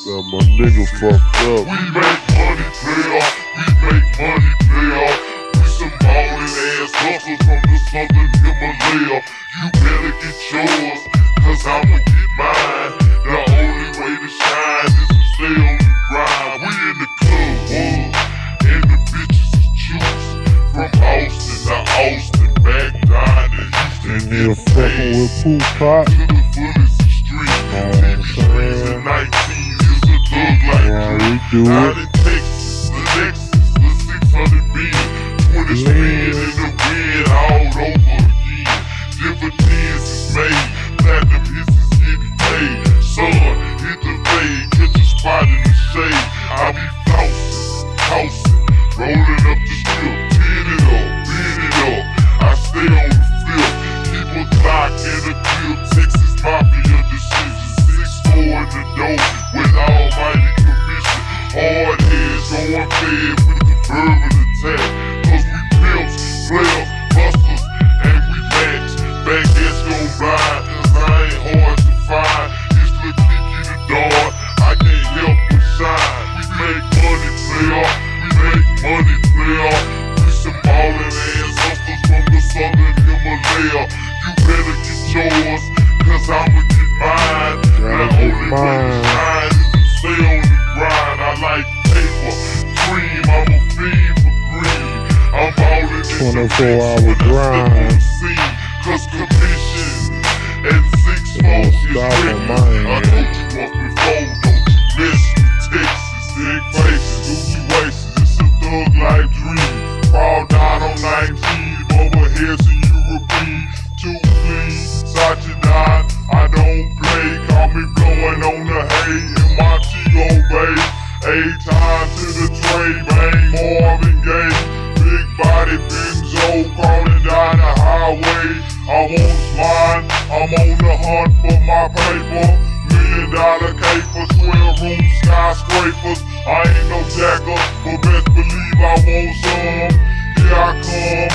Got my nigga fucked up. We make money, player. We make money, player. We some ballin' ass hustlers from the southern Himalaya. You better get yours, cause I'ma get mine. The only way to shine is to stay on the grind. We in the club, uh, and the bitches is juice. From Austin to Austin, back down to Houston. And here fucking with Pooh Pot. To the fullest extreme. Like Wow, you. Out it. in Texas, the Lexus, the 600 B, 20 spin in the wind in 24 mix hour grind. Cause and six won't is I you miss me. Texas, big faces, it's a thug life dream. Crawl down on 19, over here to European. Too clean, Sachi Don, I don't play. Call me blowing on the hay in Bay. Eight times to the tray, bang Marvin Gaye. Big body Benzo crawling down the highway. I want mine, I'm on the hunt for my paper. Million dollar caper, 12 room skyscrapers. I ain't no jacker, but best believe I want some. Here I come,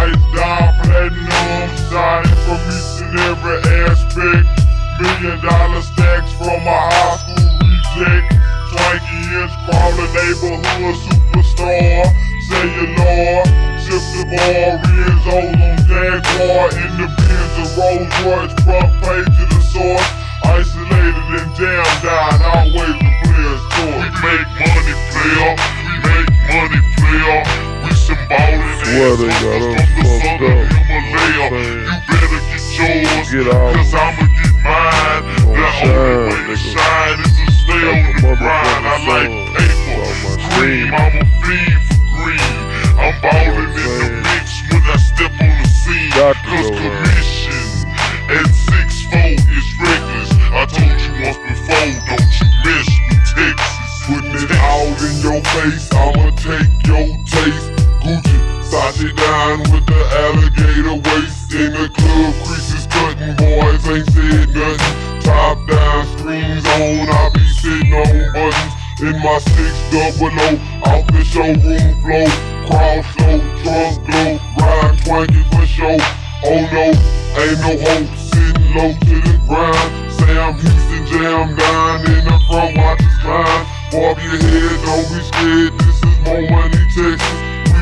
ice down platinum, shining from each and every aspect. Million dollar stacks from my high school reject. Twanky inch crawler neighborhood superstar. Cellular, shift the ball, Rienzo's on Jaguar in the Benz of Rolls Royce, front page of the source. Isolated and jammed out, always the player's choice. We make money, player. We make money, player. We some ballin' Swear they got us fucked up. Himalaya. Man. You better get yours, Get out. cause I'ma I'ma take your taste. Gucci, Sachi down with the alligator waist. In the club, creases cutting, boys ain't said nothing. Top down, screens on, I be sitting on buttons. In my six double O, off the showroom floor. Cross slow, trunk glow, ride twanky for show. Oh no, ain't no hope, sitting low to the ground. Sam Houston jam down in the front, watch us climb. Bob your head, don't be scared, more money, Texas.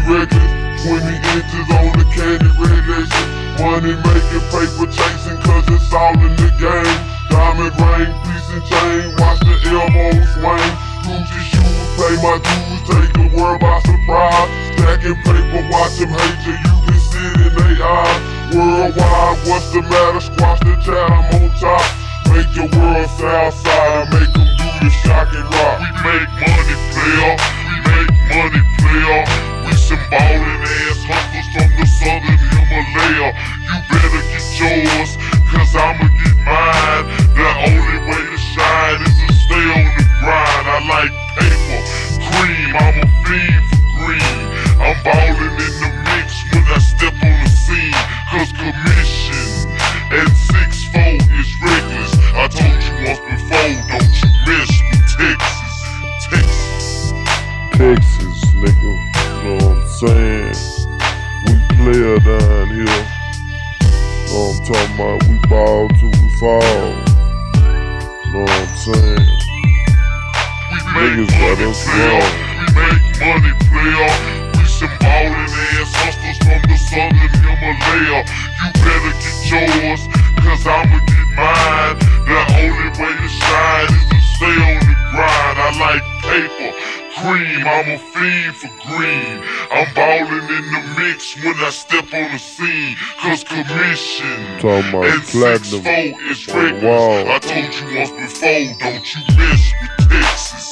We reckless, 20 inches on the candy regulation. Money making, paper chasing, cause it's all in the game. Diamond ring, piece and chain, watch the elbow swing. Gucci shoes, pay my dues, take the world by surprise. Stacking paper, watch them hate you, you can see it in their eyes. Worldwide, what's the matter? Squash the chat, I'm on top. Make your world south side, make them do the shock and rock. We make money, player. Money, player. We some ballin' ass hustlers from the southern Himalaya. You better get yours, We ball till we fall. Know what I'm saying? niggas got us wrong. We make money, player. We some ballin' ass cream, I'm a fiend for green. I'm ballin' in the mix when I step on the scene, cause commission and platinum 6-4 is reckless. I told you once before, don't you mess with Texas.